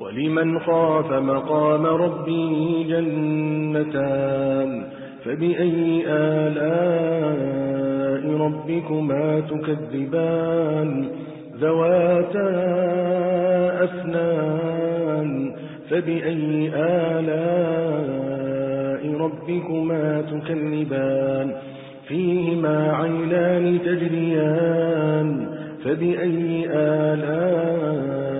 ولمن خاف مقام ربه جنتان فبأي آلاء ربكما تكذبان ذواتا أثنان فبأي آلاء ربكما تكذبان فيهما عينان تجريان فبأي آلاء